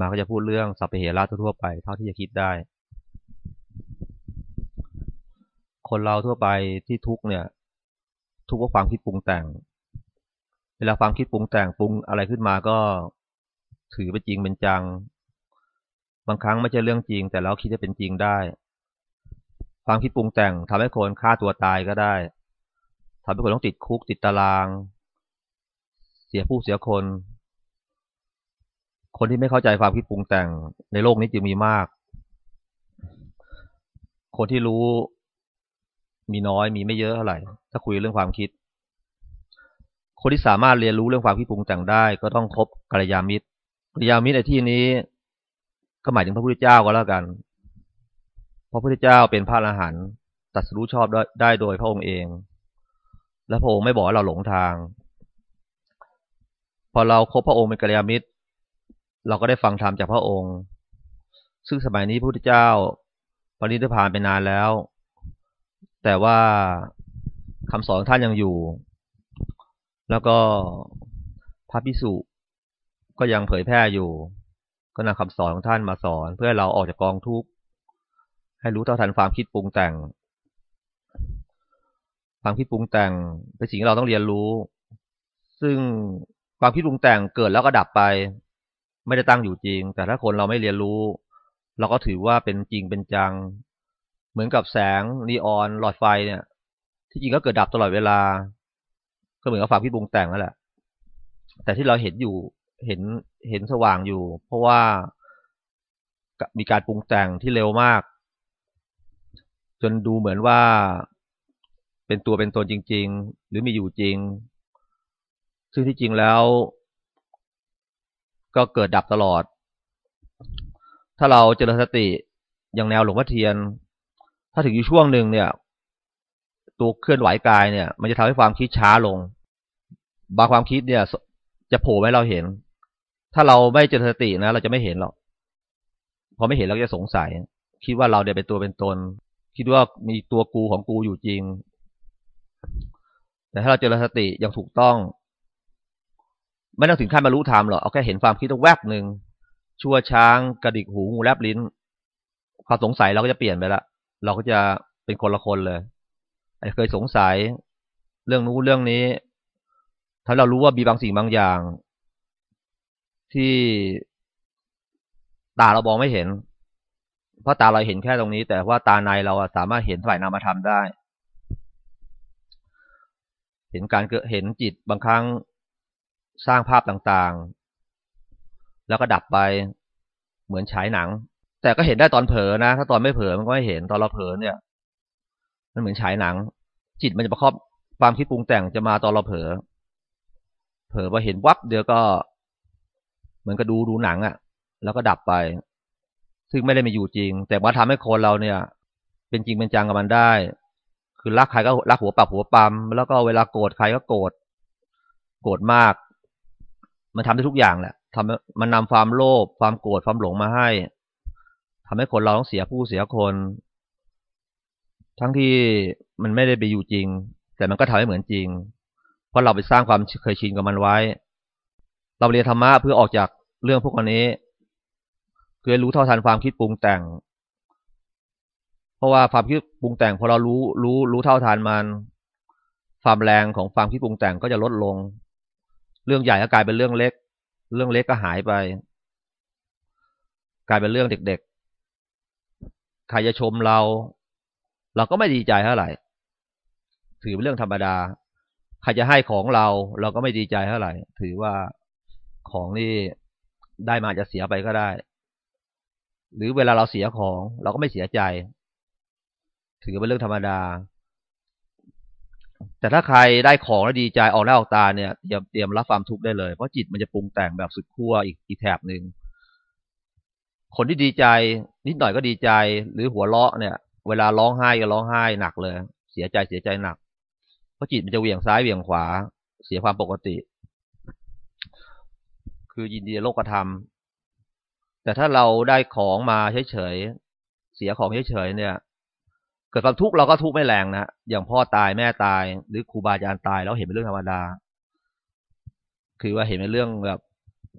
มาก็จะพูดเรื่องสัพเพเหระทั่วไปเท่าที่จะคิดได้ คนเราทั่วไปที่ทุกเนี่ย ทุกเพราะความคิดปรุงแต่ง เวลาความคิดปรุงแต่งปรุงอะไรขึ้นมาก็ถือเป็นจริงเป็นจัง บางครั้งไม่ใช่เรื่องจริง แต่เราคิดจะเป็นจริงได้ ความคิดปรุงแต่งทำให้คนฆ่าตัวตายก็ได้ทำให้คนต้องติดคุกติดตาราง เสียผู้เสียคน คนที่ไม่เข้าใจความคิดปรุงแต่งในโลกนี้จึงมีมาก คนที่รู้มีน้อยมีไม่เยอะเท่าไหร่ ถ้าคุยเรื่องความคิด คนที่สามารถเรียนรู้เรื่องความคิดปรุงแต่งได้ ก็ต้องคบกัลยาณมิตรกัลยาณมิตรในที่นี้ ก็หมายถึงพระพุทธเจ้าก็แล้วกันพระพุทธเจ้าเป็นพระอรหันต์ตัดสู้ชอบได้โดยพระองค์เอง และพระองค์ไม่บอกเราหลงทาง พอเราครบพระองค์เป็นกัลยาณมิตร เราก็ได้ฟังธรรมจากพระองค์ ซึ่งสมัยนี้พระพุทธเจ้าปรินิพพานไปนานแล้ว แต่ว่าคำสอนของท่านยังอยู่ แล้วก็พระพิสุก็ยังเผยแพร่อยู่ ก็นำคำสอนของท่านมาสอน เพื่อเราออกจากกองทุกข์ให้รู้เท่าทันความคิดปรุงแต่ง ความคิดปรุงแต่งเป็นสิ่งที่เราต้องเรียนรู้ ซึ่งความคิดปรุงแต่งเกิดแล้วก็ดับไป ไม่ได้ตั้งอยู่จริง แต่ถ้าคนเราไม่เรียนรู้ เราก็ถือว่าเป็นจริงเป็นจัง เหมือนกับแสงนีออนหลอดไฟเนี่ย ที่จริงก็เกิดดับตลอดเวลา ก็เหมือนกับความคิดปรุงแต่งนั่นแหละ แต่ที่เราเห็นอยู่เห็นเห็นสว่างอยู่ เพราะว่ามีการปรุงแต่งที่เร็วมาก จนดูเหมือนว่าเป็นตัวเป็นตนจริง ๆ หรือมีอยู่จริง ซึ่งที่จริงแล้ว ก็เกิดดับตลอด ถ้าเราเจริญสติอย่างแนวหลวงพ่อเทียน ถ้าถึงอยู่ช่วงหนึ่งเนี่ย ตัวเคลื่อนไหวกายเนี่ย มันจะทำให้ความคิดช้าลง บางความคิดเนี่ย จะโผล่ให้เราเห็น ถ้าเราไม่เจริญสตินะ เราจะไม่เห็นหรอก พอไม่เห็นเราจะสงสัย คิดว่าเราเดี๋ยเป็นตัวเป็นตน คิดว่ามีตัวกูของกูอยู่จริง แต่ถ้าเราเจริญสติอย่างถูกต้อง ไม่ต้องถึงขั้นบรรลุธรรมหรอกเอาแค่เห็นความคิดตัวแวบหนึ่งชั่วช้างกระดิกหูงูแลบลิ้นความสงสัยเราก็จะเปลี่ยนไปละเราก็จะเป็นคนละคนเลยเคยสงสัยเรื่องนู้นเรื่องนี้ ถ้าเรารู้ว่ามีบางสิ่งบางอย่าง ที่ตาเรามองไม่เห็น เพราะตาเราเห็นแค่ตรงนี้ แต่ว่าตาในเราสามารถเห็นฝ่ายนามธรรมได้ เห็นการเกิดเห็นจิตบางครั้ง สร้างภาพต่างๆ แล้วก็ดับไปเหมือนฉายหนัง แต่ก็เห็นได้ตอนเผลอนะ ถ้าตอนไม่เผลอมันก็ไม่เห็นตอนเราเผลอเนี่ย มันเหมือนฉายหนัง จิตมันจะประกอบความคิดปรุงแต่งจะมาตอนเราเผลอเผลอพอเห็นวับเดี๋ยวก็เหมือนกับดูดูหนังอะ่ะ แล้วก็ดับไป ซึ่งไม่ได้มีอยู่จริง แต่ว่าทำให้คนเราเนี่ย เป็นจริงเป็นจังกับมันได้ คือรักใครก็รักหัวปับหัวปั๊มแล้วก็เวลาโกรธใครก็โกรธโกรธมาก มันทำได้ทุกอย่างแหละทำมันนำความโลภความโกรธความหลงมาให้ทำให้คนเราต้องเสียผู้เสียคน ทั้งที่มันไม่ได้ไปอยู่จริง แต่มันก็ทำให้เหมือนจริง เพราะเราไปสร้างความเคยชินกับมันไว้ เราเรียนธรรมะเพื่อออกจากเรื่องพวกนี้เพื่อรู้เท่าทันความคิดปรุงแต่ง เพราะว่าความคิดปรุงแต่งพอเรารู้รู้รู้เท่าทันมัน ความแรงของความคิดปรุงแต่งก็จะลดลง รื่องใหญ่ก็กลายเป็นเรื่องเล็ก เรื่องเล็กก็หายไป กลายเป็นเรื่องเด็กๆ ใครจะชมเรา เราก็ไม่ดีใจเท่าไหร่ ถือเป็นเรื่องธรรมดา ใครจะให้ของเรา เราก็ไม่ดีใจเท่าไหร่ ถือว่าของนี่ได้มาจะเสียไปก็ได้ หรือเวลาเราเสียของ เราก็ไม่เสียใจ ถือเป็นเรื่องธรรมดา แต่ถ้าใครได้ของแล้วดีใจออกหน้าออกตาเนี่ยเตรียมเตรียมรับความทุกข์ได้เลย เพราะจิตมันจะปรุงแต่งแบบสุดขั้วอีกอีกแถบหนึ่งคนที่ดีใจ นิดหน่อยก็ดีใจ หรือหัวเราะเนี่ย เวลาร้องไห้ก็ร้องไห้หนักเลย เสียใจเสียใจหนัก เพราะจิตมันจะเหวี่ยงซ้ายเหวี่ยงขวา เสียความปกติ คือยินดีโลกธรรม แต่ถ้าเราได้ของมาเฉยๆเสียของเฉยๆเนี่ย เกิดความทุกข์เราก็ทุกข์ไม่แรงนะอย่างพ่อตายแม่ตาย หรือครูบาอาจารย์ตายเราเห็นเป็นเรื่องธรรมดา คือว่าเห็นเป็นเรื่องแบบ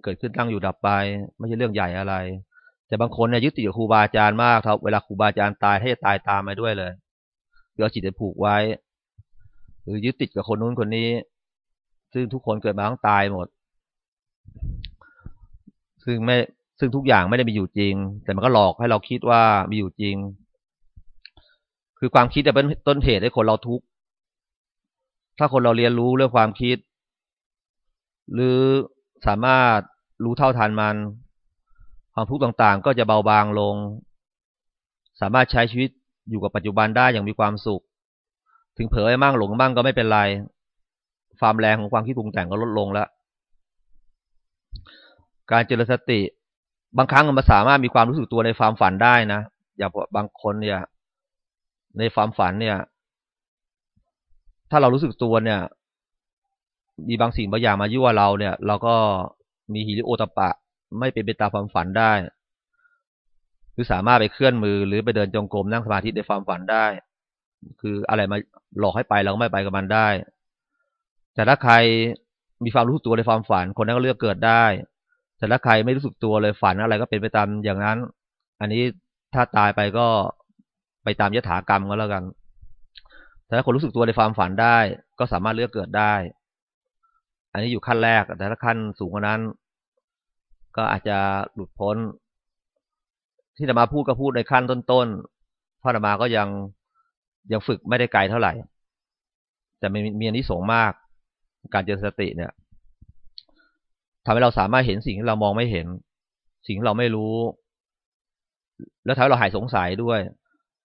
เกิดขึ้นตั้งอยู่ดับไป ไม่ใช่เรื่องใหญ่อะไร แต่บางคนเนี่ยยึดติดกับครูบาอาจารย์มากครับเวลาครูบาอาจารย์ตายให้ตายตามมาด้วยเลยเดี๋ยวจิตจะผูกไว้ หรือยึดติดกับคนนู้นคนนี้ ซึ่งทุกคนเกิดมาต้องตายหมด ซึ่งไม่ซึ่งทุกอย่างไม่ได้มีอยู่จริง แต่มันก็หลอกให้เราคิดว่ามีอยู่จริง คือความคิดจะเป็นต้นเหตุให้คนเราทุกข์ถ้าคนเราเรียนรู้เรื่องความคิด หรือสามารถรู้เท่าทันมัน ความทุกข์ต่างๆ ก็จะเบาบางลง สามารถใช้ชีวิตอยู่กับปัจจุบันได้อย่างมีความสุข ถึงเผลอมั่งหลงมั่งก็ไม่เป็นไรความแรงของความคิดปรุงแต่งก็ลดลงแล้ว การเจริญสติ บางครั้งมันสามารถมีความรู้สึกตัวในความฝันได้นะ อย่างบางคนเนี่ย ในความฝันเนี่ย ถ้าเรารู้สึกตัวเนี่ย มีบางสิ่งบางอย่างมายั่วเราเนี่ย เราก็มีหิริโอตปะ ไม่เป็นไปตามความฝันได้หรือสามารถไปเคลื่อนมือหรือไปเดินจงกรมนั่งสมาธิในความฝันได้ คืออะไรมาหลอกให้ไปเราก็ไม่ไปกับมันได้ แต่ถ้าใครมีความรู้สึกตัวในความฝัน คนนั้นก็เลือกเกิดได้ แต่ถ้าใครไม่รู้สึกตัวเลยฝันอะไรก็เป็นไปตามอย่างนั้น อันนี้ถ้าตายไปก็ ไปตามยถากรรมก็แล้วกัน แต่ถ้าคนรู้สึกตัวในความฝันได้ ก็สามารถเลือกเกิดได้ อันนี้อยู่ขั้นแรก แต่ถ้าขั้นสูงกว่านั้น ก็อาจจะหลุดพ้น ที่ธรรมาพูดก็พูดในขั้นต้นๆพ่อธรรมาก็ยังยังฝึกไม่ได้ไกลเท่าไหร่ แต่มีมีอันนี้สงมาก การเจริญสติเนี่ยทำให้เราสามารถเห็นสิ่งที่เรามองไม่เห็น สิ่งที่เราไม่รู้ แล้วทำให้เราหายสงสัยด้วย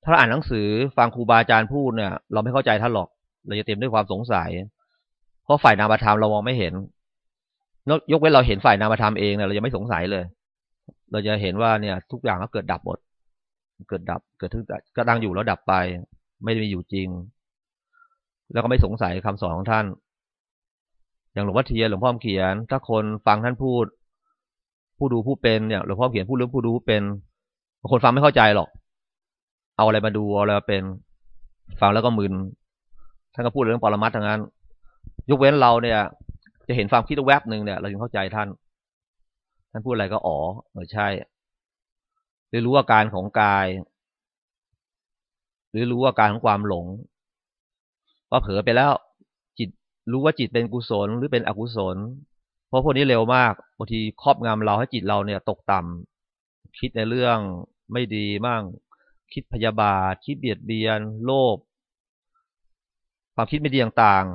ถ้าอ่านหนังสือฟังครูบาอาจารย์พูดเนี่ย เราไม่เข้าใจท่านหรอก เราจะเต็มด้วยความสงสัย เพราะฝ่ายนามธรรมเรามองไม่เห็นยกเว้นเราเห็นฝ่ายนามธรรมเองเนี่ยเราจะไม่สงสัยเลย เราจะเห็นว่าเนี่ย ทุกอย่างก็เกิดดับหมด เกิดดับ เกิดทึงก็ตั้งอยู่แล้วดับไป ไม่ได้มีอยู่จริง แล้วก็ไม่สงสัยคำสอนของท่าน อย่างหลวงพ่อเทียนหลวงพ่อเขียน ถ้าคนฟังท่านพูด ผู้ดูผู้เป็นเนี่ยหลวงพ่อเขียนพูดเรื่องผู้ดูผู้เป็นคนฟังไม่เข้าใจหรอก เอาอะไรมาดูเอาอะไรมาเป็น ฟังแล้วก็มึนท่านก็พูดเรื่องปรมัตถ์ทั้งนั้น ยกเว้นเราเนี่ย จะเห็นความคิดแวบหนึ่งเนี่ยเราจึงเข้าใจท่าน ท่านพูดอะไรก็อ๋อเออใช่หรือรู้อาการของกาย หรือรู้อาการของความหลง ว่าเผลอไปแล้ว จิตรู้ว่าจิตเป็นกุศลหรือเป็นอกุศล เพราะพวกนี้เร็วมากบางทีครอบงำเราให้จิตเราเนี่ย ตกต่ำคิดในเรื่องไม่ดีมั่ง คิดพยาบาท คิดเบียดเบียน โลภความคิดไม่ดีต่าง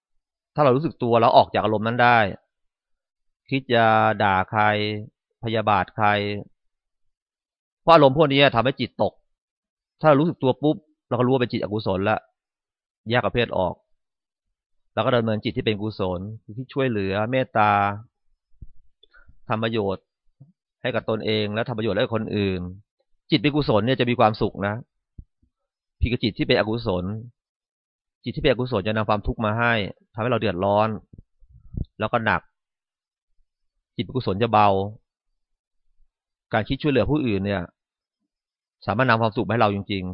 ๆ ถ้าเรารู้สึกตัวเราออกจากอารมณ์นั้นได้ คิดจะด่าใคร พยาบาทใคร เพราะอารมณ์พวกนี้ทำให้จิตตก ถ้าเรารู้สึกตัวปุ๊บ เราก็รู้ว่าเป็นจิตอกุศลล้วแยกประเภทออก แล้วก็ดำเนินจิตที่เป็นกุศลที่ช่วยเหลือเมตตาทำประโยชน์ให้กับตนเองและทำประโยชน์ให้คนอื่น จิตเป็นกุศลเนี่ยจะมีความสุขนะพิกจิตที่เป็นอกุศล จิตที่เป็นอกุศลจะนำความทุกข์มาให้ทำให้เราเดือดร้อน แล้วก็หนัก จิตกุศลจะเบา การคิดช่วยเหลือผู้อื่นเนี่ย สามารถนำความสุขให้เราจริง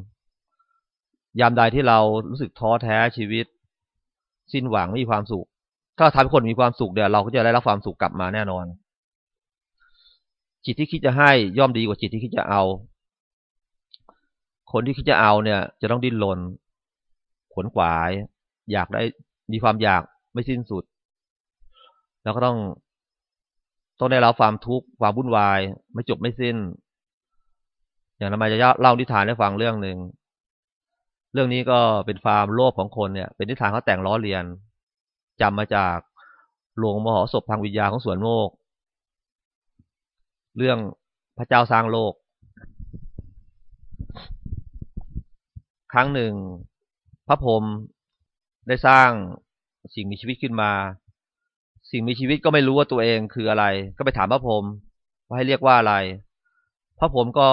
ๆ ยามใดที่เรารู้สึกท้อแท้ชีวิต สิ้นหวังไม่มีความสุข ถ้าทำให้คนมีความสุขเดี๋ยวเราก็จะได้รับความสุขกลับมาแน่นอน จิตที่คิดจะให้ย่อมดีกว่าจิตที่คิดจะเอา คนที่คิดจะเอาเนี่ย จะต้องดิ้นรนขวนขวาย อยากได้มีความอยากไม่สิ้นสุด แล้วก็ต้องต้องได้รับความทุกข์ความวุ่นวาย ไม่จบไม่สิ้น อย่างทำไมจะเล่านิทานให้ฟังเรื่องหนึ่งเรื่องนี้ก็เป็นความโลภของคนเนี่ย เป็นนิทานเขาแต่งล้อเลียนจำมาจากหลวงมหศพทางวิญญาของสวนโมก เรื่องพระเจ้าสร้างโลก ครั้งหนึ่ง พระพรหมได้สร้างสิ่งมีชีวิตขึ้นมา สิ่งมีชีวิตก็ไม่รู้ว่าตัวเองคืออะไร ก็ไปถามพระพรหมว่าให้เรียกว่าอะไร พระพรหมก็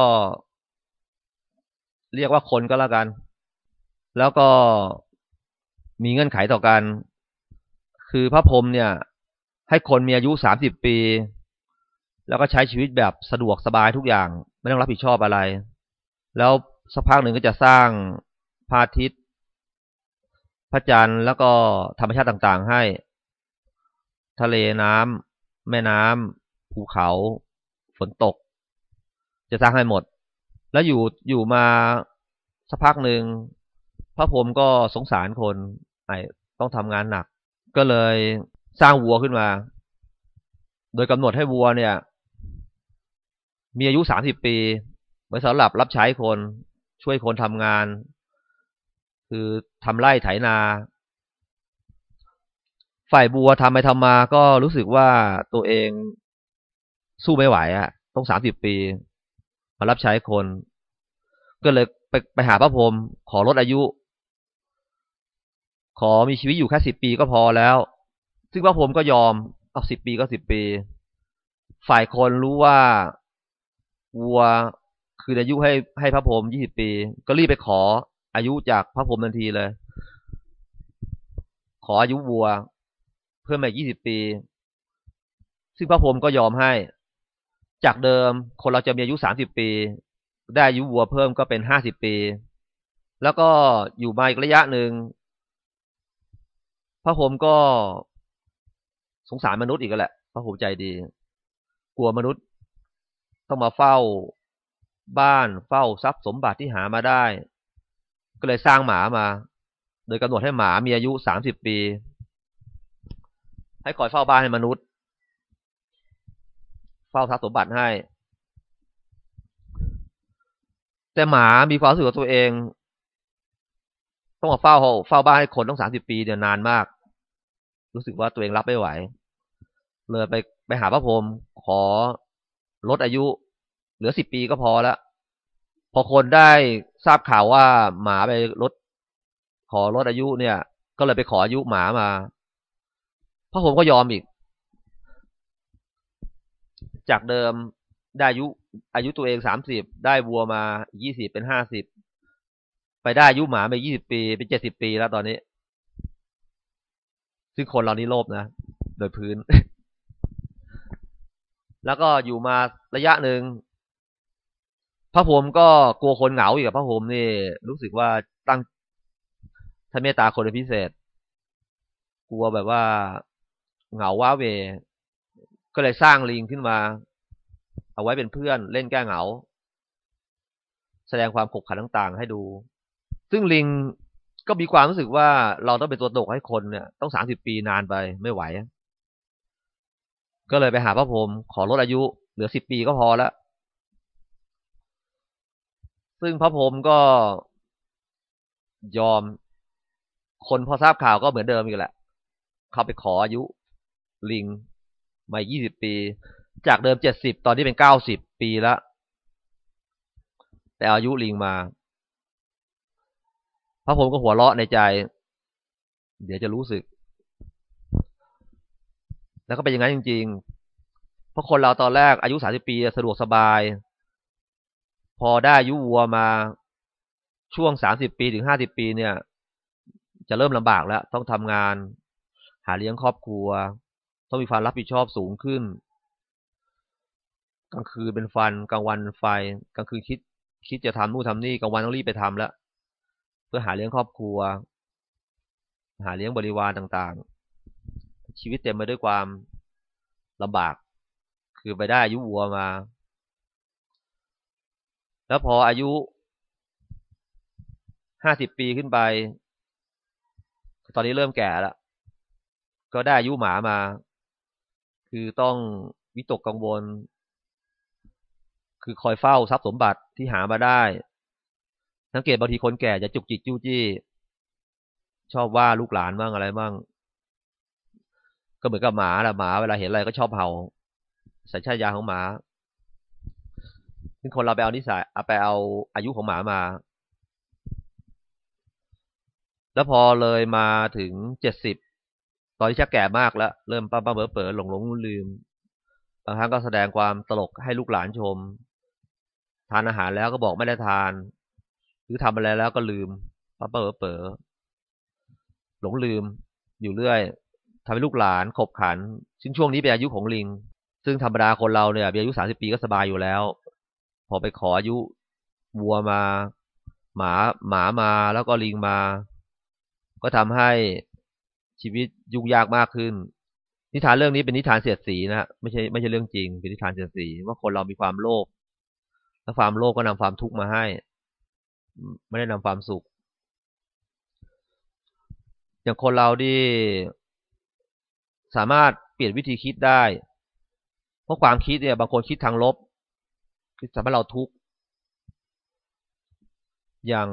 เรียกว่าคนก็แล้วกัน แล้วก็มีเงื่อนไขต่อกัน คือพระพรหมเนี่ย ให้คนมีอายุสามสิบปี แล้วก็ใช้ชีวิตแบบสะดวกสบายทุกอย่าง ไม่ต้องรับผิดชอบอะไร แล้วสักพักหนึ่งก็จะสร้าง พระอาทิตย์ พระจันทร์แล้วก็ธรรมชาติต่างๆให้ ทะเลน้ำแม่น้ภูเขา ฝนตก จะสร้างให้หมด แล้วอยู่อยู่มาสักพักหนึ่งพระพรหมก็สงสารคนไอต้องทำงานหนัก ก็เลยสร้างวัวขึ้นมา โดยกำหนดให้วัวเนี่ย มีอายุสามสิบปีไว้สำหรับรับใช้คนช่วยคนทำงาน คือทำไร่ไถนา ฝ่ายบัวทำไปทำมาก็รู้สึกว่าตัวเองสู้ไม่ไหวอะต้องสามสิบปี มารับใช้คน ก็เลยไปไปหาพระพรหมขอลดอายุ ขอมีชีวิตอยู่แค่สิบปีก็พอแล้ว ซึ่งพระพรหมก็ยอม เอาสิบปีก็สิบปี ฝ่ายคนรู้ว่าวัวคืออายุให้ให้พระพรหมยี่สิบปี ก็รีบไปขอ อายุจากพระพรหมทันทีเลย ขออายุวัว เพิ่มมายี่สิบปี ซึ่งพระพรหมก็ยอมให้ จากเดิมคนเราจะมีอายุสามสิบปี ได้อายุวัวเพิ่มก็เป็นห้าสิบปี แล้วก็อยู่มาอีกระยะหนึ่งพระพรหมก็สงสารมนุษย์อีกแหละ พระพรหมใจดี กลัวมนุษย์ต้องมาเฝ้าบ้านเฝ้าทรัพย์สมบัติที่หามาได้ ก็เลยสร้างหมามา โดยกำหนดให้หมามีอายุสามสิบปี ให้คอยเฝ้าบ้านให้มนุษย์ เฝ้าทรัพย์สมบัติให้ แต่หมามีความรู้สึกตัวเอง ต้องมาเฝ้าเฝ้าบ้านให้คนต้องสามสิบปีเดียนานมาก รู้สึกว่าตัวเองรับไม่ไหว เลยไปไปหาพระพรหมขอลดอายุ เหลือสิบปีก็พอแล้วพอคนได้ ทราบข่าวว่าหมาไปลดขอลดอายุเนี่ย ก็เลยไปขออายุหมามาพระผมก็ยอมอีก จากเดิมได้อายุ อายุตัวเองสามสิบได้วัวมายี่สิบเป็นห้าสิบไปได้อายุหมาไปยี่สิบปีเป็นเจ็ดสิบปีแล้วตอนนี้ ซึ่งคนเรานี่โลภนะ โดยพื้น แล้วก็อยู่มาระยะหนึ่ง พระพรหมก็กลัวคนเหงาอีกกับพระพรหมนี่ รู้สึกว่าตั้งท่านเมตตาคนเป็นพิเศษ กลัวแบบว่าเหงาว้าเว ก็เลยสร้างลิงขึ้นมา เอาไว้เป็นเพื่อนเล่นแก้เหงา แสดงความขบขันต่างๆ ให้ดู ซึ่งลิงก็มีความรู้สึกว่าเราต้องเป็นตัวตกให้คนเนี่ยต้องสามสิบปีนานไปไม่ไหว ก็เลยไปหาพระพรหมขอลดอายุ เหลือสิบปีก็พอแล้ว ซึ่งพระพรหมก็ยอม คนพอทราบข่าวก็เหมือนเดิมอีกแหละ เข้าไปขออายุ ลิงมายี่สิบปี จากเดิมเจ็ดสิบตอนนี้เป็นเก้าสิบปีแล้ว แต่อายุลิงมา พระพรหมก็หัวเราะในใจ เดี๋ยวจะรู้สึก แล้วก็เป็นอย่างนั้นจริง ๆ เพราะคนเราตอนแรกอายุสาสิบปีสะดวกสบาย พอได้อายุวัวมาช่วงสามสิบปีถึงห้าสิบปีเนี่ย จะเริ่มลำบากแล้ว ต้องทำงาน หาเลี้ยงครอบครัว ต้องมีความรับผิดชอบสูงขึ้น กลางคืนเป็นฟันกลางวันไฟกลางคืนคิด คิดจะทำนู่นทำนี่กลางวันต้องรีบไปทำแล้วเพื่อหาเลี้ยงครอบครัว หาเลี้ยงบริวารต่างๆ ชีวิตเต็มไปด้วยความลำบาก คือไปได้อายุวัวมา แล้วพออายุห้าสิบปีขึ้นไป ตอนนี้เริ่มแก่แล้ว ก็ได้อายุหมามา คือต้องวิตกกังวล คือคอยเฝ้าทรัพย์สมบัติที่หามาได้ สังเกตบางทีคนแก่จะจุกจิกจู้จี้ ชอบว่าลูกหลานบ้างอะไรบ้าง ก็เหมือนกับหมาแหละหมาเวลาเห็นอะไรก็ชอบเห่าสัญชาตญาณของหมา ซึ่งคนเราไปเอานิสัยเอาไปเอาอายุของหมามา แล้วพอเลยมาถึงเจ็ดสิบตอนที่ชักแก่มากแล้ว เริ่มป้าป้าเบอเปิดหลงหลงลืมบางครั้งก็แสดงความตลกให้ลูกหลานชม ทานอาหารแล้วก็บอกไม่ได้ทาน หรือทำอะไรแล้วก็ลืมป้าป้าเบอเปิดหลงลืมอยู่เรื่อยทำให้ลูกหลานขบขัน ซึ่งช่วงนี้เป็นอายุของลิง ซึ่งธรรมดาคนเราเนี่ยอายุสามสิบปีก็สบายอยู่แล้ว พอไปขออายุวัวมา หมาหมามาแล้วก็ลิงมา ก็ทำให้ชีวิตยุ่งยากมากขึ้น นิทานเรื่องนี้เป็นนิทานเสียดสีนะไม่ใช่ไม่ใช่เรื่องจริง เป็นนิทานเสียดสีว่าคนเรามีความโลภแล้วความโลภก็นำความทุกข์มาให้ ไม่ได้นำความสุข อย่างคนเราที่สามารถเปลี่ยนวิธีคิดได้ เพราะความคิดเนี่ย บางคนคิดทางลบ คิดทำให้เราทุกข์อย่าง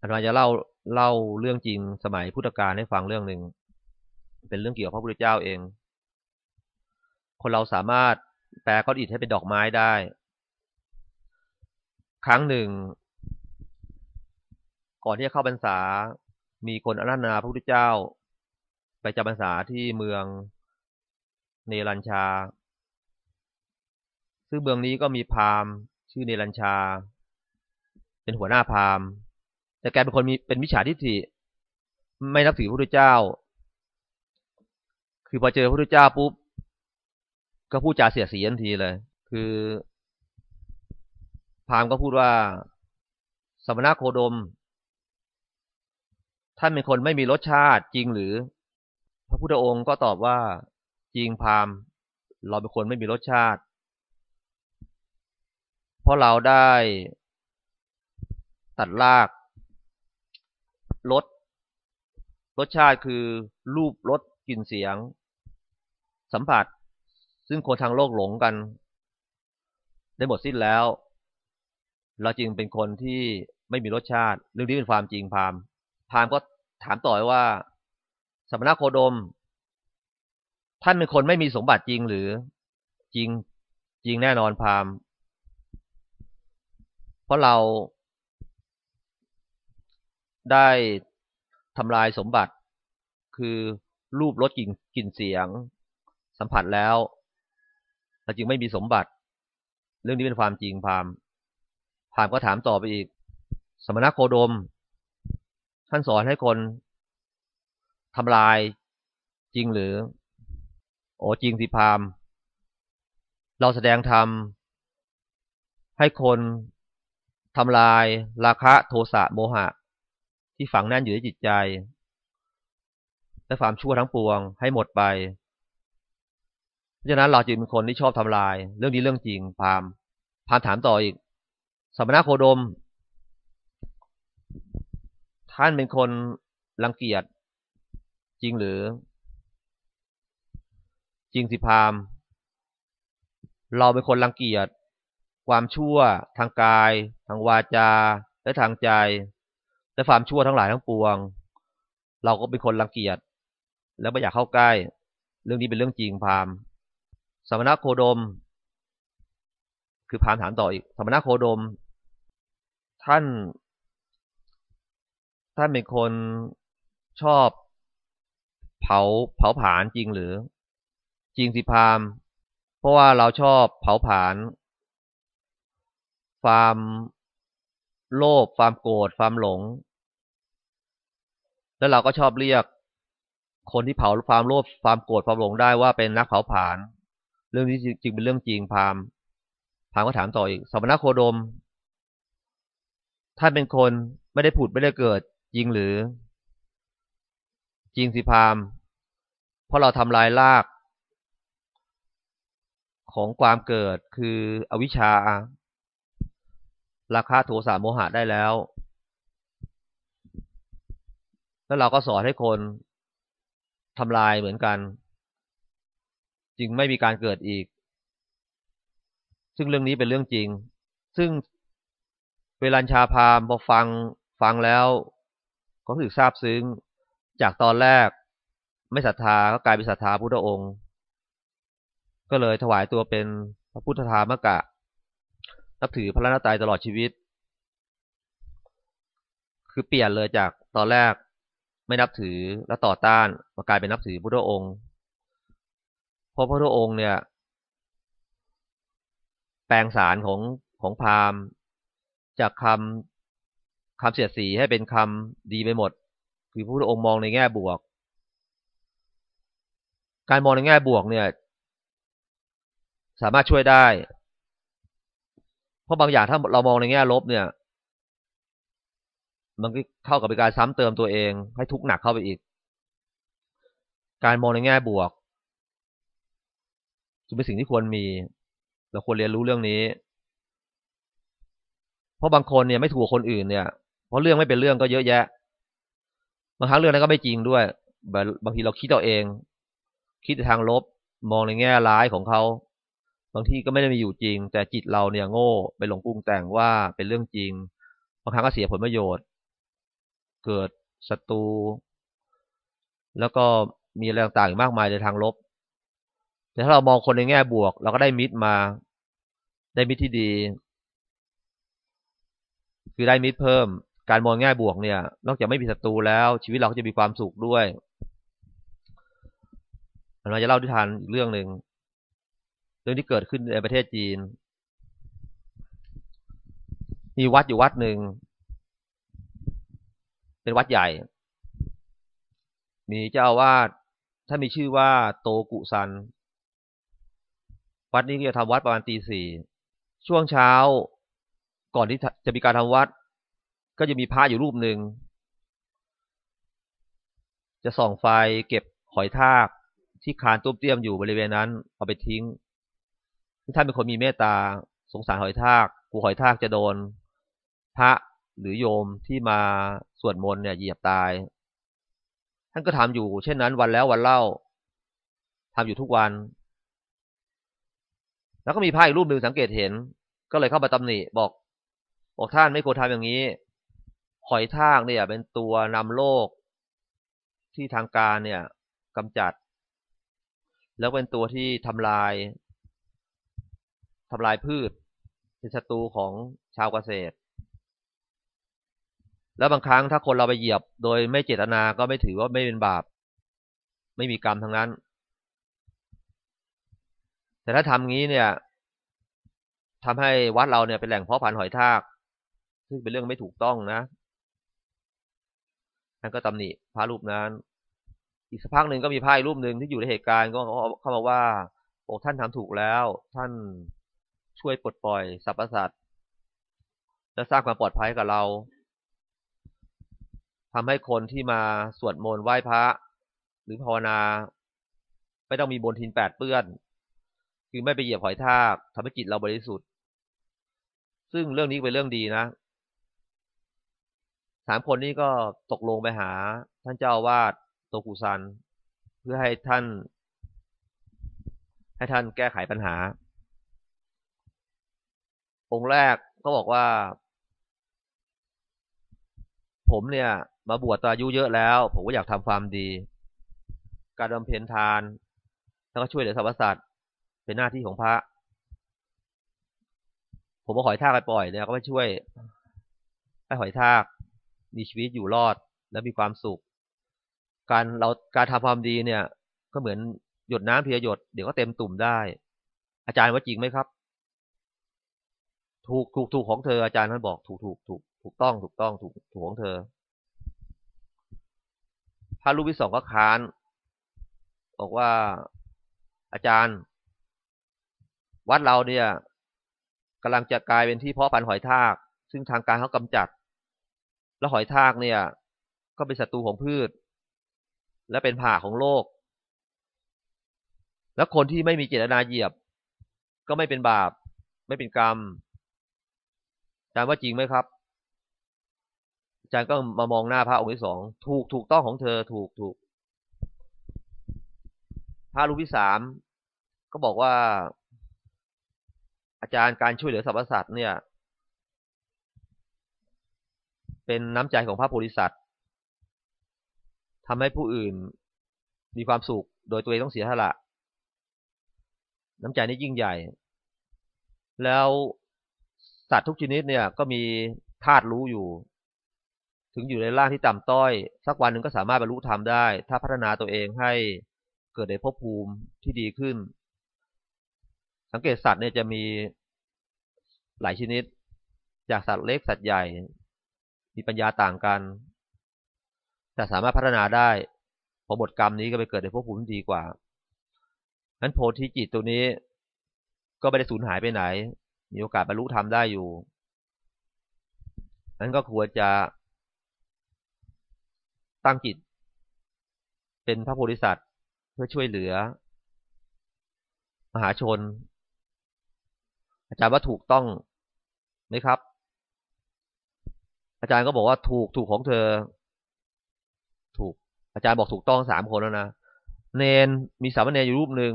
อาจารย์จะเล่าเล่าเรื่องจริงสมัยพุทธกาลให้ฟังเรื่องหนึ่งเป็นเรื่องเกี่ยวกับพระพุทธเจ้าเอง คนเราสามารถแปลก้อนอิฐให้เป็นดอกไม้ได้ ครั้งหนึ่ง ก่อนที่จะเข้าพรรษา มีคนอนันนาพระพุทธเจ้า ไปจำพรรษาที่เมืองเนรัญชา ซึ่งเมืองนี้ก็มีพราหมณ์ ชื่อเนรัญชา เป็นหัวหน้าพราหมณ์ แต่แกเป็นคนมีเป็นมิจฉาทิฏฐิ ไม่นับถือพระพุทธเจ้า คือพอเจอพระพุทธเจ้าปุ๊บ ก็พูดจาเสียสีทันทีเลย คือ พราหมณ์ก็พูดว่า สมณะโคดม ท่านเป็นคนไม่มีรสชาติจริงหรือ พระพุทธองค์ก็ตอบว่าจริงพราหมณ์เราเป็นคนไม่มีรสชาติ เพราะเราได้ตัดลากรสรสชาติคือรูปรสกลิ่นเสียง สัมผัส ซึ่งคนทางโลกหลงกัน ได้หมดสิ้นแล้ว เราจึงเป็นคนที่ไม่มีรสชาติเรื่องนี้เป็นความจริงพามพามก็ถามต่อว่า สมณโคดม ท่านเป็นคนไม่มีสมบัติจริงหรือจริงจริงแน่นอนพาม เพราะเราได้ทำลายสมบัติ คือรูปรสกลิ่นกลิ่นเสียง สัมผัสแล้วเราจึงไม่มีสมบัติ เรื่องนี้เป็นความจริงพามพามก็ถามต่อไปอีก สมณโคดม ท่านสอนให้คนทำลายจริงหรือ โอ้จริงสิพามเราแสดงธรรมให้คน ทำลายราคะโทสะโมหะ ที่ฝังแน่นอยู่ในจิตใจ และความชั่วทั้งปวงให้หมดไปเพราะฉะนั้นเราจึงเป็นคนที่ชอบทำลาย เรื่องนี้เรื่องจริงพามพามถามต่ออีกสมณโคดม ท่านเป็นคนรังเกียจจริงหรือ จริงสิพามเราเป็นคนรังเกียจ ความชั่ว ทางกาย ทางวาจา และทางใจ และความชั่วทั้งหลายทั้งปวง เราก็เป็นคนรังเกียจ แล้วไม่อยากเข้าใกล้ เรื่องนี้เป็นเรื่องจริงพามสมณโคดม คือพามถามต่ออีกสมณโคดม ท่าน ท่านเป็นคนชอบ เผาเผาผลาญจริงหรือ จริงสิพามเพราะว่าเราชอบเผาผลาญ ความโลภความโกรธความหลง แล้วเราก็ชอบเรียกคนที่เผาความโลภความโกรธความหลงได้ว่าเป็นนักเผาผลาญเรื่องนี้จริงเป็นเรื่องจริงพามพามก็ถามต่ออีกสมณโคดมท่านเป็นคนไม่ได้ผุดไม่ได้เกิดจริงหรือ จริงสิพามเพราะเราทำลายราก ของความเกิดคืออวิชชา ราคาโทสะโมหะได้แล้ว แล้วเราก็สอนให้คนทำลายเหมือนกัน จึงไม่มีการเกิดอีก ซึ่งเรื่องนี้เป็นเรื่องจริง ซึ่งเวลาชาพามพอฟังฟังแล้ว ก็รู้สึกซาบซึ้ง จากตอนแรกไม่ศรัทธาก็กลายเป็นศรัทธาพุทธองค์ ก็เลยถวายตัวเป็นพระพุทธธรรมกะ นับถือพระนาตายตลอดชีวิต คือเปลี่ยนเลยจากตอนแรกไม่นับถือและต่อต้านมากลายเป็นนับถือพุทธองค์ เพราะพระพุทธองค์เนี่ย แปลงสารของของพราหมณ์ จากคำคำเสียดสีให้เป็นคำดีไปหมด คือพระพุทธองค์มองในแง่บวก การมองในแง่บวกเนี่ย สามารถช่วยได้ เพราะบางอย่างถ้าเรามองในแง่ลบเนี่ย มันก็เข้ากับเป็นการซ้ำเติมตัวเอง ให้ทุกข์หนักเข้าไปอีก การมองในแง่บวกจึงเป็นสิ่งที่ควรมี เราควรเรียนรู้เรื่องนี้ เพราะบางคนเนี่ยไม่ถูกคนอื่นเนี่ย เพราะเรื่องไม่เป็นเรื่องก็เยอะแยะ บางครั้งเรื่องนั้นก็ไม่จริงด้วย บางทีเราคิดเอาเอง คิดในทางลบ มองในแง่ร้ายของเขา บางทีก็ไม่ได้มีอยู่จริง แต่จิตเราเนี่ยโง่ไปหลงปรุงแต่งว่าเป็นเรื่องจริง บางครั้งก็เสียผลประโยชน์ เกิดศัตรู แล้วก็มีอะไรต่างๆมากมายในทางลบ แต่ถ้าเรามองคนในแง่บวก เราก็ได้มิตรมา ได้มิตรที่ดี คือได้มิตรเพิ่ม การมองแง่บวกเนี่ย นอกจากไม่มีศัตรูแล้ว ชีวิตเราก็จะมีความสุขด้วยเราจะเล่าที่ทานอีกเรื่องหนึ่ง เรื่องที่เกิดขึ้นในประเทศจีน มีวัดอยู่วัดหนึ่ง เป็นวัดใหญ่ มีเจ้าวาดถ้ามีชื่อว่าโตกุซัน วัดนี้ก็จะทำวัดประมาณตีสี่ช่วงเช้าก่อนที่จะมีการทำวัด ก็จะมีพระอยู่รูปหนึ่ง จะส่องไฟเก็บหอยทากที่คานตุ้มเตี้ยมอยู่บริเวณนั้น เอาไปทิ้ง ท่านเป็นคนมีเมตตาสงสารหอยทากกูหอยทากจะโดน พระหรือโยมที่มาสวดมนต์เนี่ยเหยียบตาย ท่านก็ทำอยู่ เช่นนั้น วันแล้ววันเล่าทำอยู่ทุกวัน แล้วก็มีพระอีกรูปหนึ่งสังเกตเห็น ก็เลยเข้ามาตำหนิบอก บอกท่านไม่ควรทำอย่างนี้ หอยทากเนี่ย เป็นตัวนำโลกที่ทางการเนี่ยกำจัด แล้วเป็นตัวที่ทำลาย ทำลายพืช เป็นศัตรูของชาวเกษตร แล้วบางครั้งถ้าคนเราไปเหยียบ โดยไม่เจตนาก็ไม่ถือว่าไม่เป็นบาป ไม่มีกรรมทั้งนั้น แต่ถ้าทำงี้เนี่ยทำให้วัดเราเนี่ยเป็นแหล่งเพาะพันธุ์หอยทาก ซึ่งเป็นเรื่องไม่ถูกต้องนะท่านก็ตำหนิพระรูปนั้น อีกสักพักหนึ่งก็มีพระรูปหนึ่งที่อยู่ในเหตุการณ์ก็เข้ามาว่าโอ้ท่านทำถูกแล้ว ท่าน ช่วยปลดปล่อยสรรพสัตว์และสร้างความปลอดภัยกับเราทำให้คนที่มาสวดมนต์ไหว้พระ หรือภาวนา ไม่ต้องมีบนทินแปดเปื้อน คือไม่ไปเหยียบหอยทากทำให้จิตเราบริสุทธิ์ ซึ่งเรื่องนี้เป็นเรื่องดีนะสามคนนี้ก็ตกลงไปหา ท่านเจ้าวาดโตกุซัน เพื่อให้ท่าน ให้ท่านแก้ไขปัญหา องค์แรกก็บอกว่า ผมเนี่ย มาบวชตอนอายุเยอะแล้ว ผมก็อยากทำความดี การบำเพ็ญทาน แล้วก็ช่วยเหลือสรรพสัตว์เป็นหน้าที่ของพระ ผมมาหอยทากไปปล่อยเนี่ยก็ไม่ช่วยให้หอยทากมีชีวิตอยู่รอดและมีความสุข การเราการทำความดีเนี่ย ก็เหมือนหยดน้ำเพียหยด เดี๋ยวก็เต็มตุ่มได้ อาจารย์ว่าจริงไหมครับ ถูกถูกถูกของเธออาจารย์ท่านบอกถูกถูกถูกถูกต้องถูกต้องถูกถูกของเธอ พระรูปที่สองก็ค้าน บอกว่าอาจารย์ วัดเราเนี่ยกำลังจะกลายเป็นที่เพาะพันธุ์หอยทาก ซึ่งทางการเขากำจัด แล้วหอยทากเนี่ย ก็เป็นศัตรูของพืช และเป็นผ่าของโลก แล้วคนที่ไม่มีเจตนาเหยียบ ก็ไม่เป็นบาป ไม่เป็นกรรม จารย์ว่าจริงไหมครับ อาจารย์ก็มามองหน้าพระองค์ที่สองถูกถูกต้องของเธอถูกถูกพระรูปที่สามก็บอกว่า อาจารย์การช่วยเหลือสรรพสัตว์เนี่ย เป็นน้ำใจของพระโพธิสัตว์ทำให้ผู้อื่นมีความสุข โดยตัวเองต้องเสียสละ น้ำใจนี้ยิ่งใหญ่ แล้ว สัตว์ทุกชนิดเนี่ยก็มีธาตุรู้อยู่ ถึงอยู่ในร่างที่ต่ำต้อย สักวันหนึ่งก็สามารถบรรลุธรรมได้ ถ้าพัฒนาตัวเองให้เกิดในภพภูมิที่ดีขึ้น สังเกตสัตว์เนี่ยจะมีหลายชนิด จากสัตว์เล็กสัตว์ใหญ่ มีปัญญาต่างกันแต่สามารถพัฒนาได้พอหมดกรรมนี้ก็ไปเกิดในภพภูมิที่ดีกว่านั้นโพธิจิตตัวนี้ก็ไม่ได้สูญหายไปไหน มีโอกาสบรรลุธรรมได้อยู่นั้นก็ควรจะตั้งจิต เป็นพระโพธิสัตว์เพื่อช่วยเหลือ มหาชน อาจารย์ว่าถูกต้องไหมครับ อาจารย์ก็บอกว่าถูกถูกของเธอ ถูก อาจารย์บอกถูกต้องสามคนแล้วนะเนนมีสามเณรอยู่รูปหนึ่ง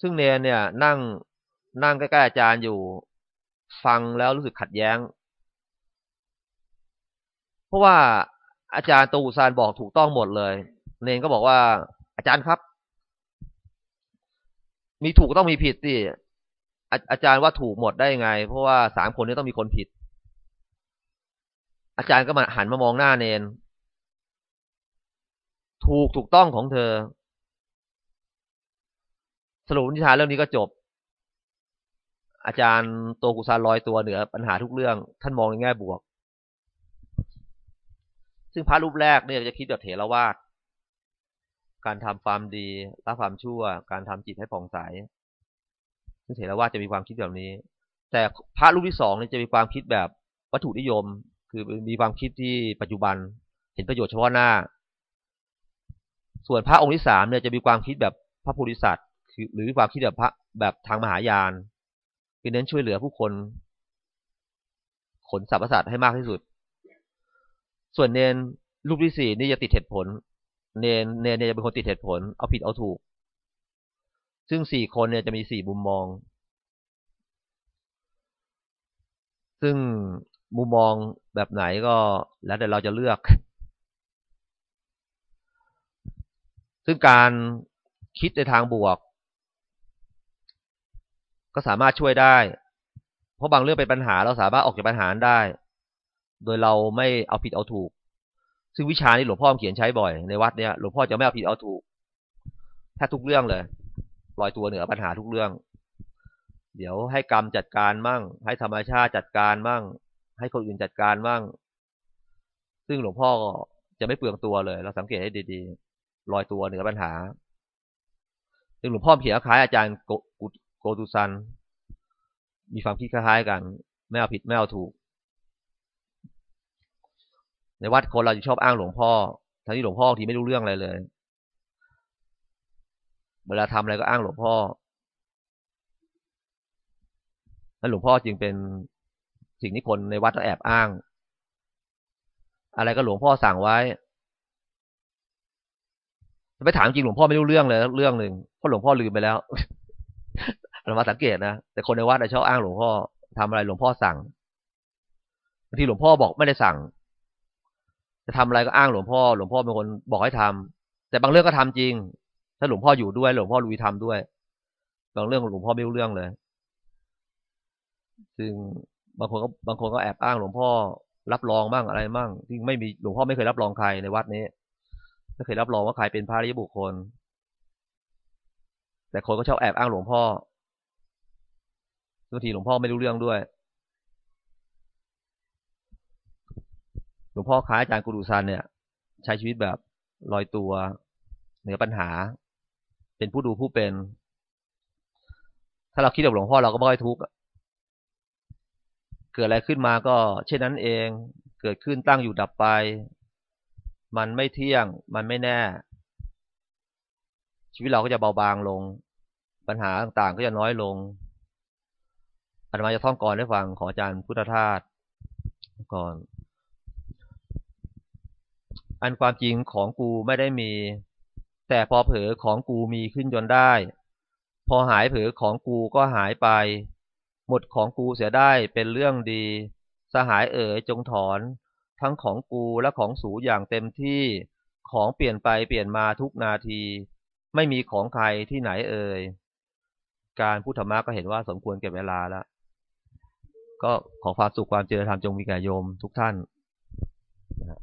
ซึ่งเนนเนี่ย นั่ง นั่งใกล้ๆอาจารย์อยู่ ฟังแล้วรู้สึกขัดแย้ง เพราะว่าอาจารย์ตูซานบอกถูกต้องหมดเลย เนนก็บอกว่า อาจารย์ครับ มีถูกต้องมีผิดสิอาอาจารย์ว่าถูกหมดได้ไง เพราะว่าสามคนนี้ต้องมีคนผิด อาจารย์ก็มาหันมามองหน้าเนน ถูกถูกต้องของเธอ สรุปนิทานเรื่องนี้ก็จบ อาจารย์โตกุซานลอยตัวเหนือปัญหาทุกเรื่อง ท่านมองในแง่บวก ซึ่งพระรูปแรกเนี่ยจะคิดแบบเถรวาทการทำความดีละความชั่ว การทำจิตให้ผ่องใสซึ่งเถรวาทจะมีความคิดแบบนี้ แต่พระรูปที่สองเนี่ยจะมีความคิดแบบวัตถุนิยม คือมีความคิดที่ปัจจุบัน เห็นประโยชน์เฉพาะหน้า ส่วนพระองค์ที่สามเนี่ยจะมีความคิดแบบพระโพธิสัตว์ คือหรือความคิดแบบพระแบบทางมหายาน คือเน้นช่วยเหลือผู้คน ขนสรรพสัตว์ให้มากที่สุด ส่วนเนนรูปที่สี่นี่จะติดเหตุผล เนนเนนเนจะเป็นคนติดเหตุผล เอาผิดเอาถูก ซึ่งสี่คนเนี่ยจะมีสี่มุมมอง ซึ่งมุมมองแบบไหนก็แล้วแต่เราจะเลือก ซึ่งการคิดในทางบวก ก็สามารถช่วยได้ เพราะบางเรื่องเป็นปัญหาเราสามารถออกจากปัญหาได้ โดยเราไม่เอาผิดเอาถูก ซึ่งวิชานี้หลวงพ่อเขียนใช้บ่อยในวัดเนี้ยหลวงพ่อจะไม่เอาผิดเอาถูกแทบทุกเรื่องเลยลอยตัวเหนือปัญหาทุกเรื่อง เดี๋ยวให้กรรมจัดการมั่ง ให้ธรรมชาติจัดการมั่ง ให้คนอื่นจัดการมั่ง ซึ่งหลวงพ่อจะไม่เปลืองตัวเลย เราสังเกตให้ดีๆลอยตัวเหนือปัญหาซึ่งหลวงพ่อเขียนคล้ายอาจารย์ โกตุซัน มีความคิดคล้ายๆกัน ไม่เอาผิดไม่เอาถูก ในวัดคนเราจะชอบอ้างหลวงพ่อทั้งที่หลวงพ่อทีไม่รู้เรื่องอะไรเลย เวลาทำอะไรก็อ้างหลวงพ่อและหลวงพ่อจึงเป็นสิ่งที่คนในวัดต้องแอบอ้าง อะไรก็หลวงพ่อสั่งไว้ไปถามจริงหลวงพ่อไม่รู้เรื่องเลยเรื่องหนึ่งเพราะหลวงพ่อลืมไปแล้ว เรามาสังเกตนะแต่คนในวัดชอบอ้างหลวงพ่อทำอะไรหลวงพ่อสั่งบางทีหลวงพ่อบอกไม่ได้สั่ง จะทำอะไรก็อ้างหลวงพ่อ หลวงพ่อเป็นคนบอกให้ทำแต่บางเรื่องก็ทำจริง ถ้าหลวงพ่ออยู่ด้วย หลวงพ่อลุยทำด้วย บางเรื่องหลวงพ่อไม่รู้เรื่องเลย ซึ่งบางคนก็บางคนก็แอบอ้างหลวงพ่อรับรองบ้างอะไรบ้างที่ไม่มีหลวงพ่อไม่เคยรับรองใครในวัดนี้ไม่เคยรับรองว่าใครเป็นพระริยบุคคล แต่คนก็ชอบแอบอ้างหลวงพ่อ บางทีหลวงพ่อไม่รู้เรื่องด้วย หลวงพ่อคล้ายอาจารย์กุรุซันเนี่ย ใช้ชีวิตแบบลอยตัว เหนือปัญหา เป็นผู้ดูผู้เป็น ถ้าเราคิดแบบหลวงพ่อเราก็ไม่ค่อยทุกข์เกิดอะไรขึ้นมาก็ เช่นนั้นเอง เกิดขึ้นตั้งอยู่ดับไป มันไม่เที่ยง มันไม่แน่ ชีวิตเราก็จะเบาบางลง ปัญหาต่างๆก็จะน้อยลง อาตมาจะท่องก่อนให้ฟังของอาจารย์พุทธทาสก่อน อันความจริงของกูไม่ได้มี แต่พอเผลอของกูมีขึ้นจนได้ พอหายเผลอของกูก็หายไป หมดของกูเสียได้เป็นเรื่องดี สหายเอ๋ยจงถอน ทั้งของกูและของสูอย่างเต็มที่ของเปลี่ยนไปเปลี่ยนมาทุกนาที ไม่มีของใครที่ไหนเอ่ยการพูดธรรมะก็เห็นว่าสมควรเก็บเวลาแล้ว ก็ขอความสุขความเจริญธรรมจงมีแก่โยมทุกท่านนะ